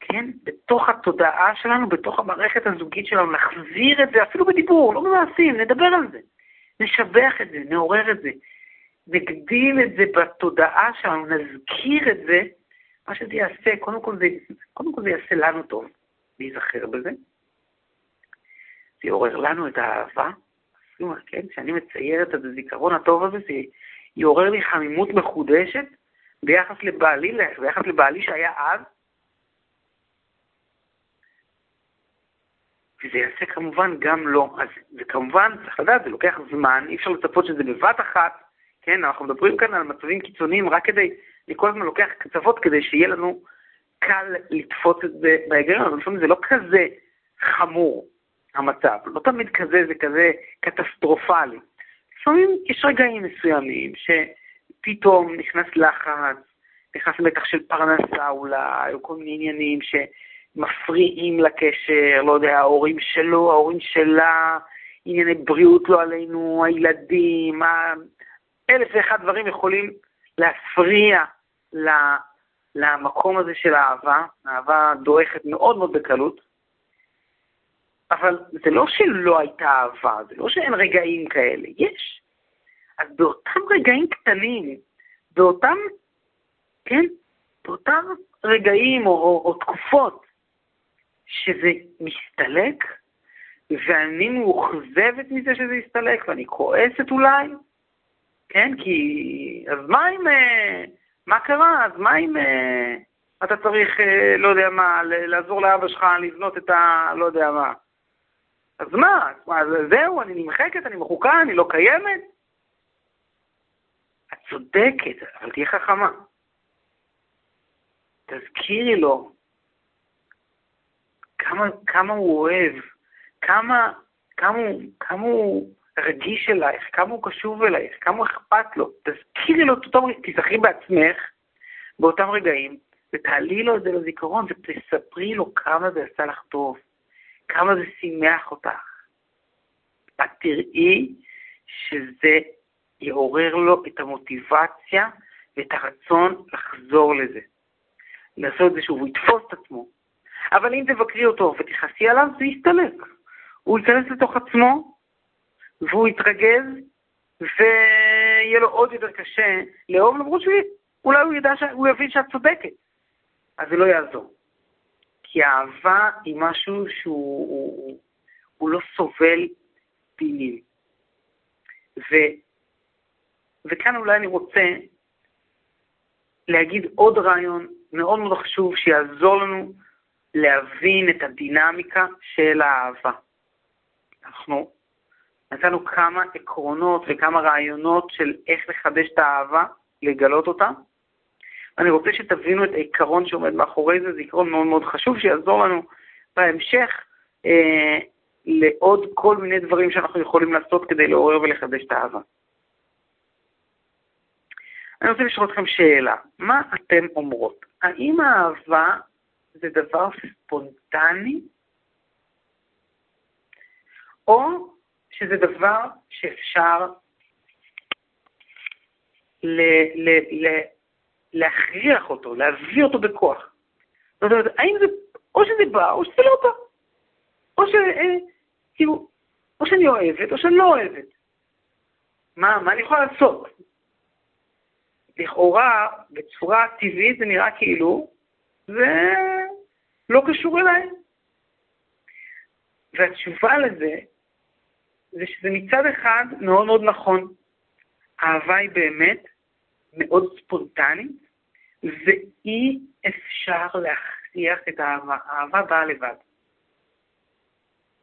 A: כן, בתוך התודעה שלנו, בתוך המערכת הזוגית שלנו, נחזיר את זה אפילו בדיבור, לא במעשים, נדבר על זה, נשבח את זה, נעורר את זה, נגדיל את זה בתודעה שלנו, נזכיר את זה, מה שזה יעשה, קודם כל זה, קודם כל זה יעשה לנו טוב להיזכר בזה, זה יעורר לנו את האהבה, כן, כשאני מצייר את הזיכרון הטוב הזה, זה יעורר לי חמימות מחודשת ביחס לבעלי, ביחס לבעלי שהיה אז, וזה יעשה כמובן גם לא. אז זה כמובן, צריך לדעת, זה לוקח זמן, אי אפשר לצפות שזה בבת אחת, כן, אנחנו מדברים כאן על מצבים קיצוניים רק כדי, אני כל הזמן לוקח קצוות כדי שיהיה לנו קל לתפוס את זה בהיגיון, אבל לפעמים זה לא כזה חמור. המצב. לא תמיד כזה, זה כזה קטסטרופלי. לפעמים יש רגעים מסוימים שפתאום נכנס לחץ, נכנס מתח של פרנסה אולי, או כל מיני עניינים שמפריעים לקשר, לא יודע, ההורים שלו, ההורים שלה, ענייני בריאות לא עלינו, הילדים, אלף ואחד דברים יכולים להפריע למקום הזה של האהבה, האהבה דועכת מאוד מאוד בקלות, אבל זה לא שלא הייתה אהבה, זה לא שאין רגעים כאלה, יש. אז באותם רגעים קטנים, באותם, כן, באותם רגעים או, או, או תקופות שזה מסתלק, ואני מאוכזבת מזה שזה הסתלק, ואני כועסת אולי, כן, כי, אז מה אם, אה, מה קרה? אז מה אם אה, אתה צריך, אה, לא יודע מה, לעזור לאבא שלך לבנות את ה... לא יודע מה. אז מה? מה, זהו, אני נמחקת, אני מחוקה, אני לא קיימת? את צודקת, אבל תהיה חכמה. תזכירי לו כמה, כמה הוא אוהב, כמה, כמה, כמה הוא רגיש אלייך, כמה הוא קשוב אלייך, כמה אכפת לו. תזכירי לו את אותו, תזכרי בעצמך באותם רגעים, ותעלי לו את זה לזיכרון ותספרי לו כמה זה עשה לך טוב. כמה זה שימח אותך. את תראי שזה יעורר לו את המוטיבציה ואת הרצון לחזור לזה. לעשות את זה שוב, הוא יתפוס את עצמו. אבל אם תבקרי אותו ותכעסי עליו, זה יסתלק. הוא ייכנס לתוך עצמו, והוא יתרגז, ויהיה לו עוד יותר קשה לאהוב, למרות שאולי הוא ידע, הוא יבין שאת צודקת. אז זה לא יעזור. כי אהבה היא משהו שהוא הוא, הוא לא סובל פינים. ו, וכאן אולי אני רוצה להגיד עוד רעיון מאוד מאוד חשוב שיעזור לנו להבין את הדינמיקה של האהבה. אנחנו נתנו כמה עקרונות וכמה רעיונות של איך לחדש את האהבה, לגלות אותה, אני רוצה שתבינו את העיקרון שעומד מאחורי זה, זה עיקרון מאוד מאוד חשוב שיעזור לנו בהמשך אה, לעוד כל מיני דברים שאנחנו יכולים לעשות כדי לעורר ולחדש את האהבה. אני רוצה לשאול אתכם שאלה, מה אתם אומרות? האם האהבה זה דבר ספונטני, או שזה דבר שאפשר ל- ל- ל- להכריח אותו, להביא אותו בכוח? זאת אומרת, האם זה, או שזה בא, או שזה לא בא. או ש... אה, כאילו, או שאני אוהבת, או שאני לא אוהבת. מה, מה אני יכולה לעשות? לכאורה, בצורה טבעית זה נראה כאילו זה לא קשור אליי. והתשובה לזה, זה שזה מצד אחד מאוד מאוד נכון. אהבה היא באמת מאוד ספונטנית, ואי אפשר להכריח את האהבה. האהבה באה לבד.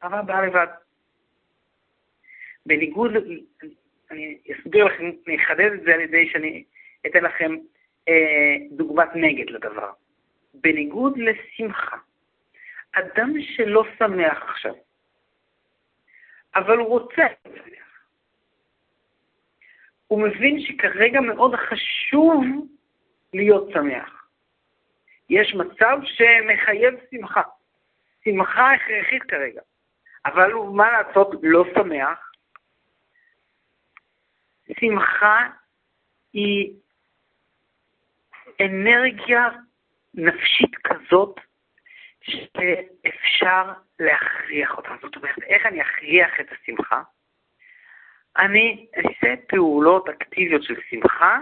A: אהבה באה לבד. בניגוד, אני אסביר לכם, אני אחדד את זה על ידי שאני אתן לכם אה, דוגמת נגד לדבר. בניגוד לשמחה, אדם שלא שמח עכשיו, אבל הוא רוצה לשמח, הוא מבין שכרגע מאוד חשוב להיות שמח. יש מצב שמחייב שמחה. שמחה הכרחית כרגע. אבל הוא, מה לעשות, לא שמח. שמחה היא אנרגיה נפשית כזאת שאפשר להכריח אותה. זאת אומרת, איך אני אכריח את השמחה? אני אעשה פעולות אקטיביות של שמחה,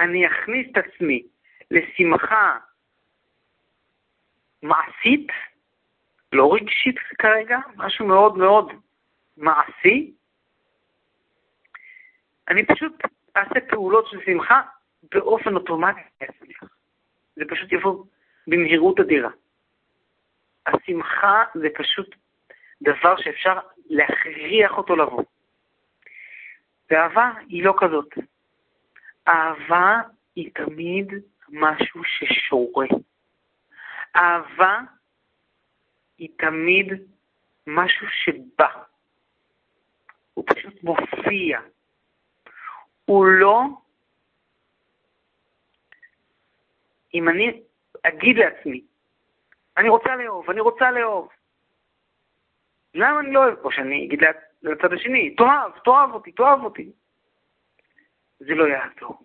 A: אני אכניס את עצמי לשמחה מעשית, לא רגשית כרגע, משהו מאוד מאוד מעשי. אני פשוט אעשה פעולות של שמחה באופן אוטומטי. זה פשוט יבוא במהירות אדירה. השמחה זה פשוט דבר שאפשר להכריח אותו לבוא. ואהבה היא לא כזאת. אהבה היא תמיד משהו ששורה. אהבה היא תמיד משהו שבא. הוא פשוט מופיע. הוא לא... אם אני אגיד לעצמי, אני רוצה לאהוב, אני רוצה לאהוב, למה אני לא אוהב? או שאני אגיד לצד השני, תאהב, תאהב אותי, תאהב אותי. זה לא יעזור.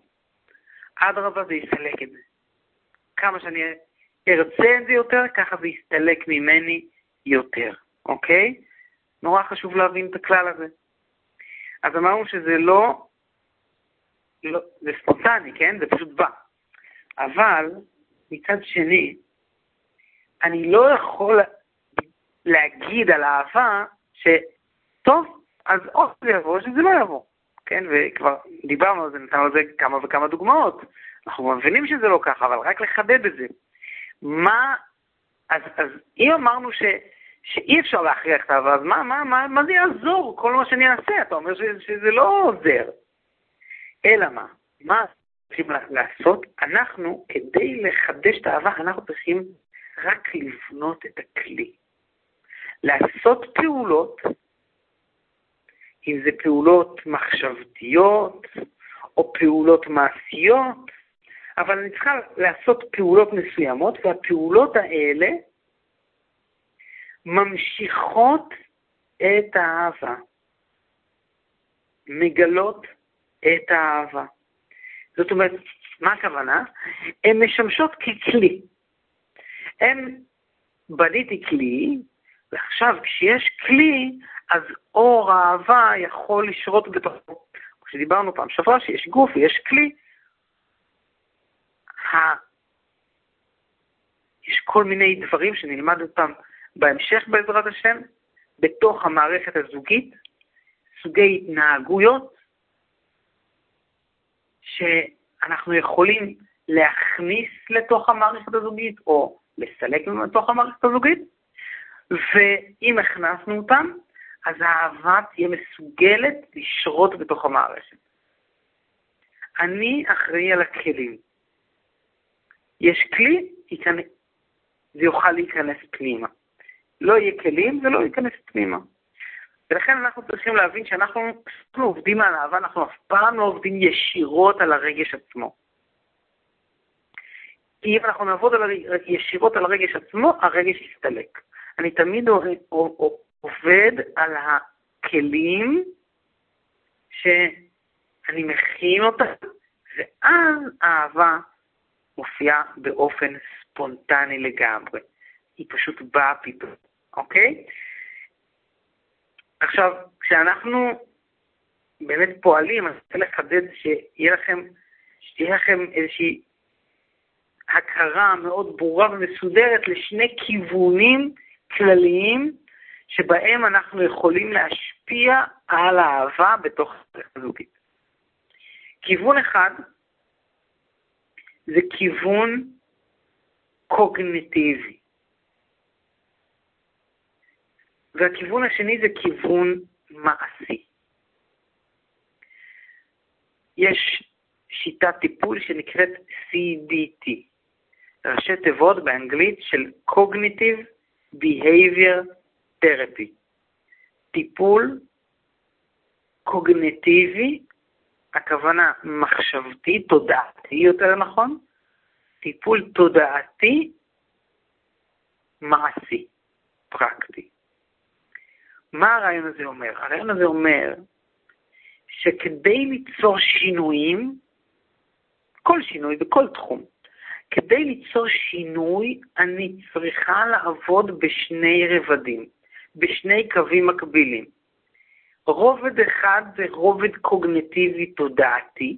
A: אדרבה, זה יסלק את זה. כמה שאני ארצה את זה יותר, ככה זה יסתלק ממני יותר, אוקיי? נורא חשוב להבין את הכלל הזה. אז אמרנו שזה לא, לא זה ספונטני, כן? זה פשוט בא. אבל מצד שני, אני לא יכול להגיד על אהבה שטוב, אז או שזה יבוא או שזה לא יבוא. כן, וכבר דיברנו על זה, נתנו על זה כמה וכמה דוגמאות. אנחנו מבינים שזה לא ככה, אבל רק לחדד את זה. מה, אז, אז אם אמרנו ש, שאי אפשר להכריח את האהבה, אז מה, מה, מה, מה זה יעזור, כל מה שאני אעשה? אתה אומר ש, שזה לא עוזר. אלא מה? מה צריכים לעשות? אנחנו, כדי לחדש את האהבה, אנחנו צריכים רק לבנות את הכלי. לעשות פעולות, אם זה פעולות מחשבתיות או פעולות מעשיות, אבל אני צריכה לעשות פעולות מסוימות, והפעולות האלה ממשיכות את האהבה, מגלות את האהבה. זאת אומרת, מה הכוונה? הן משמשות ככלי. הן, בניתי כלי, ועכשיו כשיש כלי, אז אור האהבה יכול לשרות בתוכו. כשדיברנו פעם שעברה שיש גוף ויש כלי, יש כל מיני דברים שנלמד אותם בהמשך בעזרת השם, בתוך המערכת הזוגית, סוגי התנהגויות שאנחנו יכולים להכניס לתוך המערכת הזוגית או לסלק מתוך המערכת הזוגית, ואם הכנסנו אותם, אז האהבה תהיה מסוגלת לשרות בתוך המערכת. אני אחראי על הכלים. יש כלי, זה יוכל להיכנס פנימה. לא יהיה כלים ולא ייכנס פנימה. ולכן אנחנו צריכים להבין שאנחנו עובדים על אהבה, אנחנו אף פעם לא עובדים ישירות על הרגש עצמו. כי אם אנחנו נעבוד על, ישירות על הרגש עצמו, הרגש יסתלק. אני תמיד עובד על הכלים שאני מכין אותם, ואז האהבה מופיעה באופן ספונטני לגמרי. היא פשוט באה פתאום, אוקיי? עכשיו, כשאנחנו באמת פועלים, אני רוצה לחדד שיהיה לכם, שתהיה לכם איזושהי הכרה מאוד ברורה ומסודרת לשני כיוונים כלליים שבהם אנחנו יכולים להשפיע על האהבה בתוך הזוגית. כיוון אחד זה כיוון קוגניטיבי. והכיוון השני זה כיוון מעשי. יש שיטת טיפול שנקראת CBT, ראשי תיבות באנגלית של Cognitive Behavior Therapy, טיפול קוגניטיבי, הכוונה מחשבתי, תודעתי יותר נכון, טיפול תודעתי מעשי, פרקטי. מה הרעיון הזה אומר? הרעיון הזה אומר שכדי ליצור שינויים, כל שינוי בכל תחום, כדי ליצור שינוי אני צריכה לעבוד בשני רבדים, בשני קווים מקבילים. רובד אחד זה רובד קוגנטיבי תודעתי,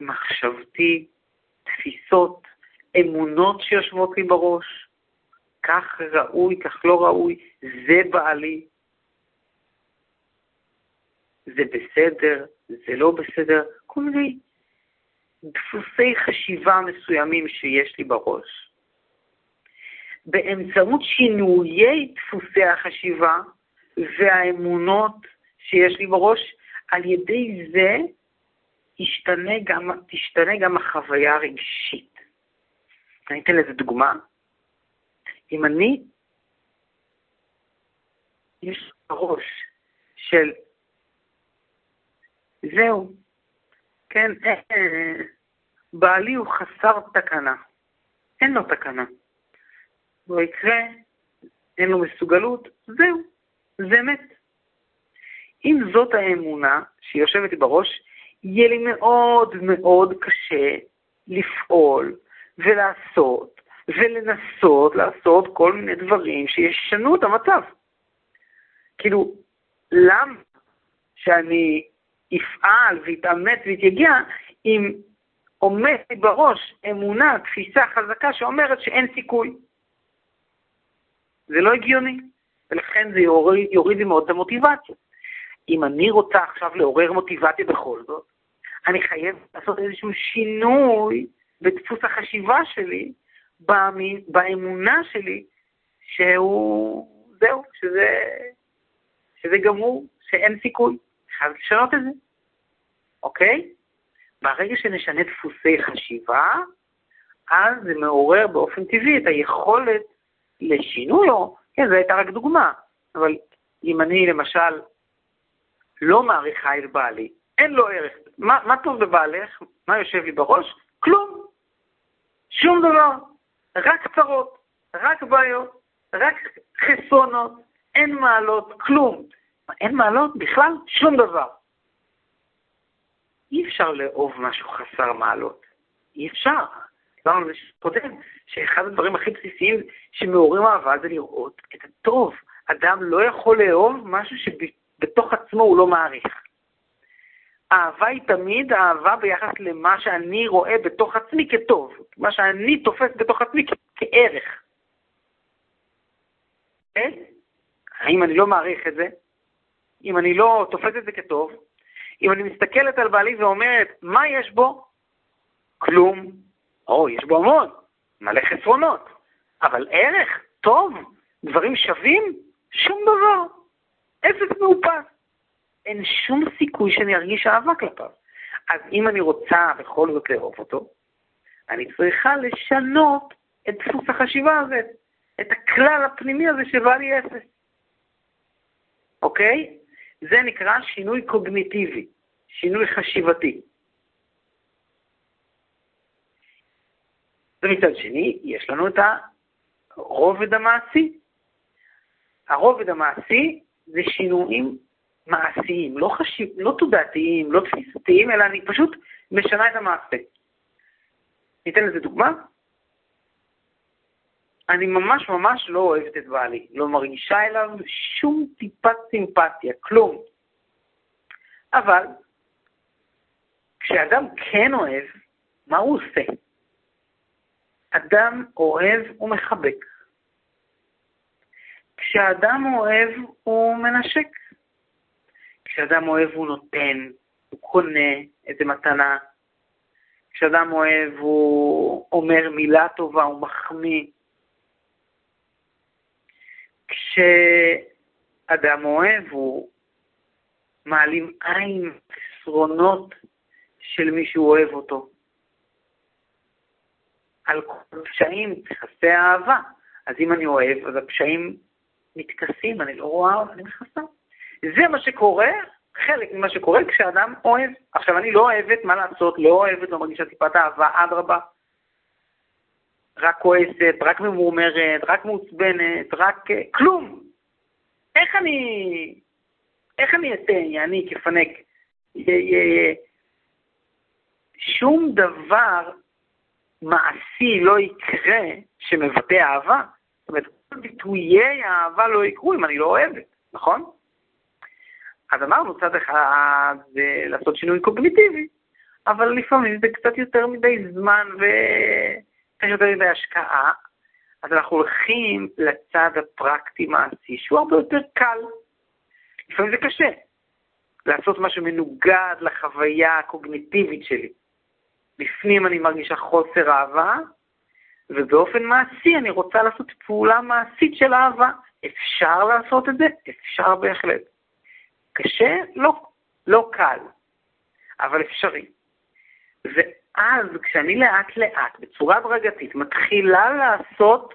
A: מחשבתי, תפיסות, אמונות שיושבות לי בראש, כך ראוי, כך לא ראוי, זה בעלי, זה בסדר, זה לא בסדר, כל מיני דפוסי חשיבה מסוימים שיש לי בראש. באמצעות שינויי דפוסי החשיבה והאמונות שיש לי בראש, על ידי זה ישתנה גם, תשתנה גם החוויה הרגשית. אני אתן לזה דוגמה. אם אני, יש בראש של זהו, כן, אה, בעלי הוא חסר תקנה. אין לו תקנה. לא יקרה, אין לו מסוגלות, זהו, זה אמת. אם זאת האמונה שיושבת לי בראש, יהיה לי מאוד מאוד קשה לפעול ולעשות ולנסות לעשות כל מיני דברים שישנו את המצב. כאילו, למה שאני יפעל ויתאמץ ויתייגע אם עומד בראש אמונה, תפיסה חזקה שאומרת שאין סיכוי. זה לא הגיוני, ולכן זה יוריד, יוריד לי מאוד את המוטיבציה. אם אני רוצה עכשיו לעורר מוטיבציה בכל זאת, אני חייב לעשות איזשהו שינוי בדפוס החשיבה שלי, באמונה שלי, שהוא, זהו, שזה, שזה גמור, שאין סיכוי. חייב לשנות את זה, אוקיי? ברגע שנשנה דפוסי חשיבה, אז זה מעורר באופן טבעי את היכולת לשינוי, או, כן, זו הייתה רק דוגמה, אבל אם אני למשל לא מעריכה את בעלי, אין לו ערך, מה, מה טוב בבעלך? מה יושב לי בראש? כלום, שום דבר, רק צרות, רק בעיות, רק חסרונות, אין מעלות, כלום. אין מעלות בכלל, שום דבר. אי אפשר לאהוב משהו חסר מעלות. אי אפשר. דיברנו על זה קודם, שאחד הדברים הכי בסיסיים שמעוררים אהבה זה לראות את הטוב. אדם לא יכול לאהוב משהו שבתוך עצמו הוא לא מעריך. אהבה היא תמיד אהבה ביחס למה שאני רואה בתוך עצמי כטוב, מה שאני תופס בתוך עצמי כערך. אה? האם אני לא מעריך את זה? אם אני לא תופס את זה כטוב, אם אני מסתכלת על בעלי ואומרת, מה יש בו? כלום. או, יש בו המון, מלא חסרונות. אבל ערך, טוב, דברים שווים, שום דבר. אפס מאופס. אין שום סיכוי שאני ארגיש אהבה כלפיו. אז אם אני רוצה בכל זאת לאהוב אותו, אני צריכה לשנות את דפוס החשיבה הזה. את הכלל הפנימי הזה שבא לי אפס. אוקיי? זה נקרא שינוי קוגניטיבי, שינוי חשיבתי. ומצד שני, יש לנו את הרובד המעשי. הרובד המעשי זה שינויים מעשיים, לא, חשיב, לא תודעתיים, לא תפיסתיים, אלא אני פשוט משנה את המעשה. ניתן לזה דוגמה. אני ממש ממש לא אוהבת את בעלי, לא מרגישה אליו שום טיפת סימפתיה, כלום. אבל כשאדם כן אוהב, מה הוא עושה? אדם אוהב ומחבק. כשאדם אוהב הוא מנשק. כשאדם אוהב הוא נותן, הוא קונה איזה מתנה. כשאדם אוהב הוא אומר מילה טובה, הוא מחמיא. כשאדם אוהב הוא מעלים עין חסרונות של מי שהוא אוהב אותו. על כל פשעים תכסה האהבה. אז אם אני אוהב, אז הפשעים מתכסים, אני לא רואה, אני מכסה. זה מה שקורה, חלק ממה שקורה כשאדם אוהב. עכשיו, אני לא אוהבת, מה לעשות? לא אוהבת, לא מרגישה טיפת אהבה, אדרבה. רק כועסת, רק ממורמרת, רק מעוצבנת, רק אה, כלום. איך אני, איך אני אתן, אני כפנק? שום דבר מעשי לא יקרה שמבטא אהבה. זאת אומרת, כל ביטויי האהבה לא יקרו אם אני לא אוהבת, נכון? אז אמרנו, צד אחד לעשות שינוי קוגניטיבי, אבל לפעמים זה קצת יותר מדי זמן וקצת יותר מדי השקעה, אז אנחנו הולכים לצד הפרקטי-מעשי, שהוא הרבה יותר קל. לפעמים זה קשה, לעשות משהו מנוגד לחוויה הקוגניטיבית שלי. בפנים אני מרגישה חוסר אהבה, ובאופן מעשי אני רוצה לעשות פעולה מעשית של אהבה. אפשר לעשות את זה? אפשר בהחלט. קשה? לא, לא קל, אבל אפשרי. ואז כשאני לאט לאט, בצורה הדרגתית, מתחילה לעשות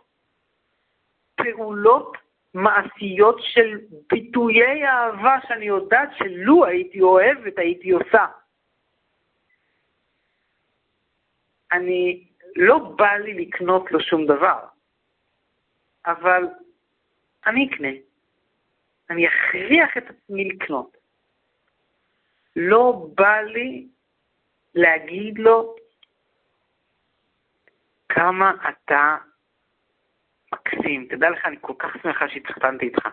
A: פעולות מעשיות של ביטויי אהבה שאני יודעת שלו הייתי אוהבת, הייתי עושה. אני, לא בא לי לקנות לו שום דבר, אבל אני אקנה. אני אכריח את עצמי לקנות. לא בא לי להגיד לו כמה אתה מקסים. תדע לך, אני כל כך שמחה שהתחתנתי איתך.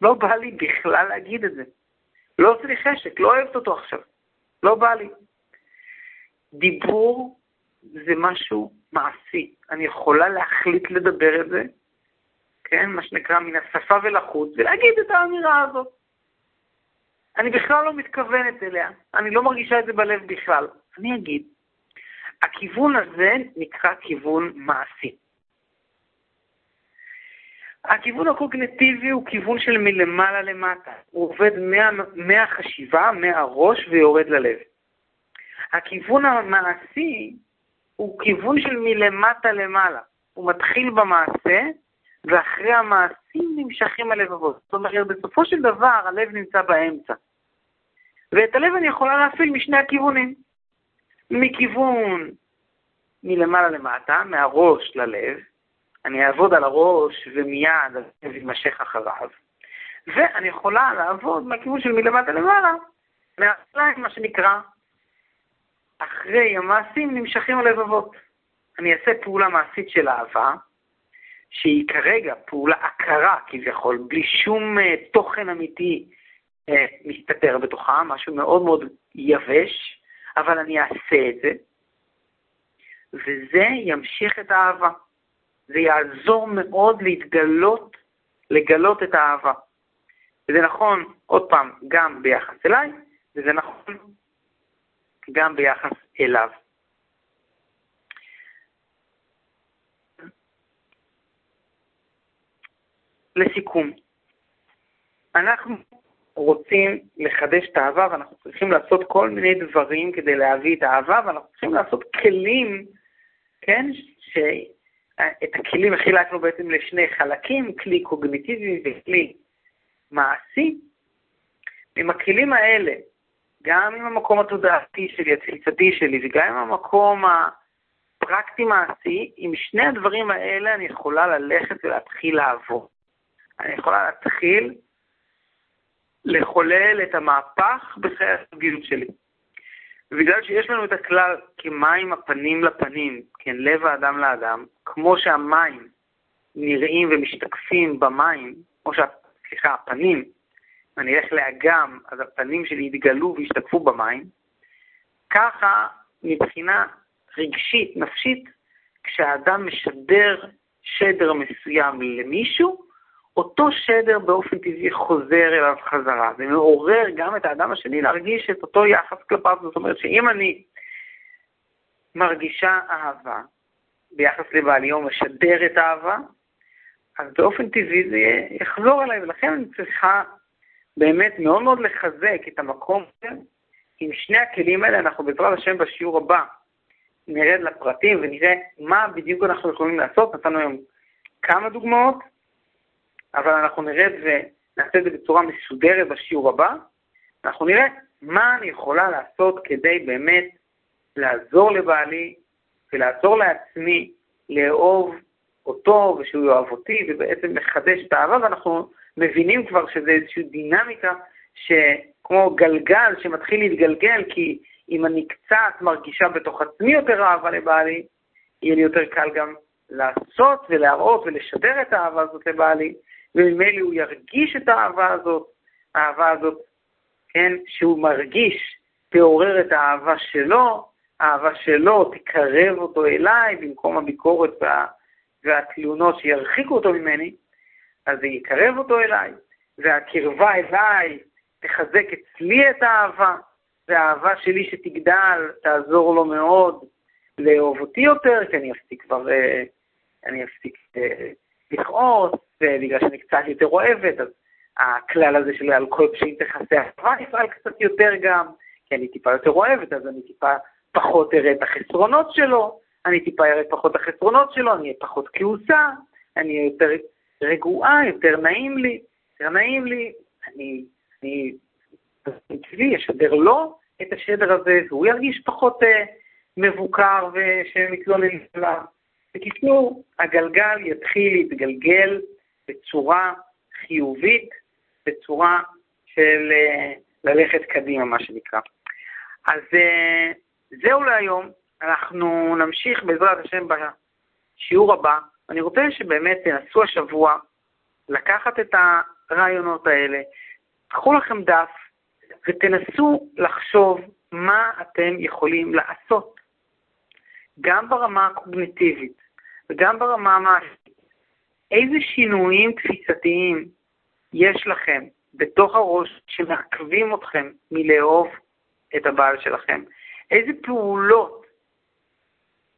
A: לא בא לי בכלל להגיד את זה. לא עושה לי חשק, לא אוהבת אותו עכשיו. לא בא לי. דיבור זה משהו מעשי. אני יכולה להחליט לדבר את זה, כן, מה שנקרא מן השפה ולחוץ, ולהגיד את האמירה הזאת. אני בכלל לא מתכוונת אליה, אני לא מרגישה את זה בלב בכלל. אני אגיד. הכיוון הזה נקרא כיוון מעשי. הכיוון הקוגנטיבי הוא כיוון של מלמעלה למטה. הוא עובד מה, מהחשיבה, מהראש ויורד ללב. הכיוון המעשי הוא כיוון של מלמטה למעלה. הוא מתחיל במעשה, ואחרי המעשים נמשכים הלבבות. זאת אומרת, בסופו של דבר הלב נמצא באמצע. ואת הלב אני יכולה להפעיל משני הכיוונים. מכיוון מלמעלה למטה, מהראש ללב, אני אעבוד על הראש ומיד הלב יימשך אחריו. ואני יכולה לעבוד מהכיוון של מלמטה למעלה, מהרגליים, מה שנקרא. אחרי המעשים נמשכים הלבבות. אני אעשה פעולה מעשית של אהבה, שהיא כרגע פעולה עקרה כביכול, בלי שום uh, תוכן אמיתי מסתתר בתוכה, משהו מאוד מאוד יבש, אבל אני אעשה את זה, וזה ימשיך את האהבה. זה יעזור מאוד להתגלות, לגלות את האהבה. וזה נכון, עוד פעם, גם ביחס אליי, וזה נכון גם ביחס אליו. לסיכום, אנחנו רוצים לחדש את האהבה ואנחנו צריכים לעשות כל מיני דברים כדי להביא את האהבה ואנחנו צריכים לעשות כלים, כן, את הכלים חילקנו בעצם לשני חלקים, כלי קוגניטיבי וכלי מעשי. עם הכלים האלה, גם עם המקום התודעתי שלי, התפיסתי שלי, וגם עם המקום הפרקטי-מעשי, עם שני הדברים האלה אני יכולה ללכת ולהתחיל לעבוד. אני יכולה להתחיל לחולל את המהפך בחיי הזוגיות שלי. ובגלל שיש לנו את הכלל כמים הפנים לפנים, כן, לב האדם לאדם, כמו שהמים נראים ומשתקפים במים, כמו שה... סליחה, הפנים, אני אלך לאגם, אז הפנים שלי יתגלו וישתקפו במים, ככה מבחינה רגשית, נפשית, כשהאדם משדר שדר מסוים למישהו, אותו שדר באופן טבעי חוזר אליו חזרה, ומעורר גם את האדם השני להרגיש את אותו יחס כלפיו. זאת אומרת שאם אני מרגישה אהבה ביחס לבעלי או משדר את האהבה, אז באופן טבעי זה יחזור אליי, ולכן אני צריכה באמת מאוד מאוד לחזק את המקום הזה. עם שני הכלים האלה אנחנו בעזרת השם בשיעור הבא נרד לפרטים ונראה מה בדיוק אנחנו יכולים לעשות. נתנו היום כמה דוגמאות, אבל אנחנו נרד ונעשה את זה בצורה מסודרת בשיעור הבא. אנחנו נראה מה אני יכולה לעשות כדי באמת לעזור לבעלי ולעזור לעצמי לאהוב אותו ושהוא יאהב אותי ובעצם לחדש את האהבה, ואנחנו מבינים כבר שזה איזושהי דינמיקה שכמו גלגל שמתחיל להתגלגל, כי אם אני קצת מרגישה בתוך עצמי יותר אהבה לבעלי, יהיה לי יותר קל גם לעשות ולהראות ולשדר את האהבה הזאת לבעלי, וממילא הוא ירגיש את האהבה הזאת, האהבה הזאת, כן, שהוא מרגיש, תעורר את האהבה שלו, האהבה שלו תקרב אותו אליי במקום הביקורת וה, והתלונות שירחיקו אותו ממני, אז זה יקרב אותו אליי, והקרבה אליי תחזק אצלי את האהבה, והאהבה שלי שתגדל תעזור לו מאוד לאהוב אותי יותר, כי אני אפסיק כבר, אה, אני אפסיק אה, לכעוס, ובגלל שאני קצת יותר אוהבת, אז הכלל הזה של כל פשעים תכסה אהבה יפעל קצת יותר גם, כי אני טיפה יותר אוהבת, אז אני טיפה פחות אראה את החסרונות שלו, אני טיפה אראה פחות את החסרונות שלו, אני אהיה פחות כעוסה, אני אהיה יותר רגועה, יותר נעים לי, יותר נעים לי, אני, אני, טבעי, אשדר לו את השדר הזה, והוא ירגיש פחות אה, מבוקר ושמתלוננים עליו. בקיצור, הגלגל יתחיל להתגלגל בצורה חיובית, בצורה של אה, ללכת קדימה, מה שנקרא. אז אה, זהו להיום, אנחנו נמשיך בעזרת השם בשיעור הבא. אני רוצה שבאמת תנסו השבוע לקחת את הרעיונות האלה, קחו לכם דף ותנסו לחשוב מה אתם יכולים לעשות, גם ברמה הקוגניטיבית וגם ברמה המעשית. איזה שינויים תפיסתיים יש לכם בתוך הראש שמעכבים אתכם מלאהוב את הבעל שלכם? איזה פעולות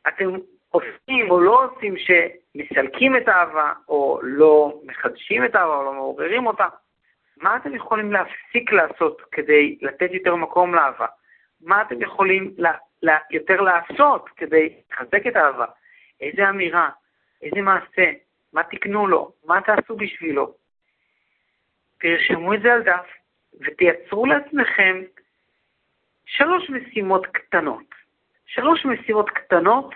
A: אתם עושים או לא עושים שמסלקים את האהבה, או לא מחדשים את האהבה, או לא מעוררים אותה? מה אתם יכולים להפסיק לעשות כדי לתת יותר מקום לאהבה? מה אתם יכולים לה, לה, יותר לעשות כדי לחזק את האהבה? איזה אמירה, איזה מעשה, מה תקנו לו, מה תעשו בשבילו? תרשמו את זה על דף ותייצרו לעצמכם שלוש משימות קטנות. שלוש משימות קטנות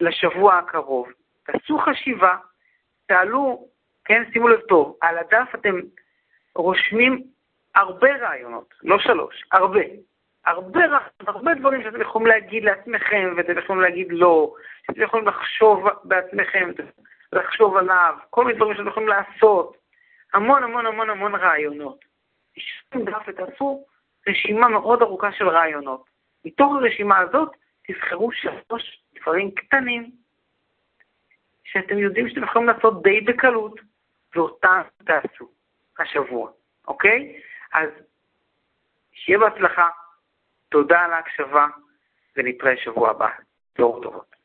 A: לשבוע הקרוב. תעשו חשיבה, תעלו, כן, שימו לב טוב, על הדף אתם רושמים הרבה רעיונות, לא שלוש, הרבה. הרבה, הרבה דברים שאתם יכולים להגיד לעצמכם, ואתם יכולים להגיד לא, שאתם יכולים לחשוב בעצמכם, לחשוב עליו, כל מיני דברים שאתם יכולים לעשות. המון המון המון המון רעיונות. תשבו דף ותעשו רשימה מאוד ארוכה של רעיונות. מתוך הרשימה הזאת תבחרו שלוש דברים קטנים שאתם יודעים שאתם יכולים לעשות די בקלות, ואותם תעשו השבוע, אוקיי? אז שיהיה בהצלחה, תודה על ההקשבה, ונתראה שבוע הבא. דור טובות.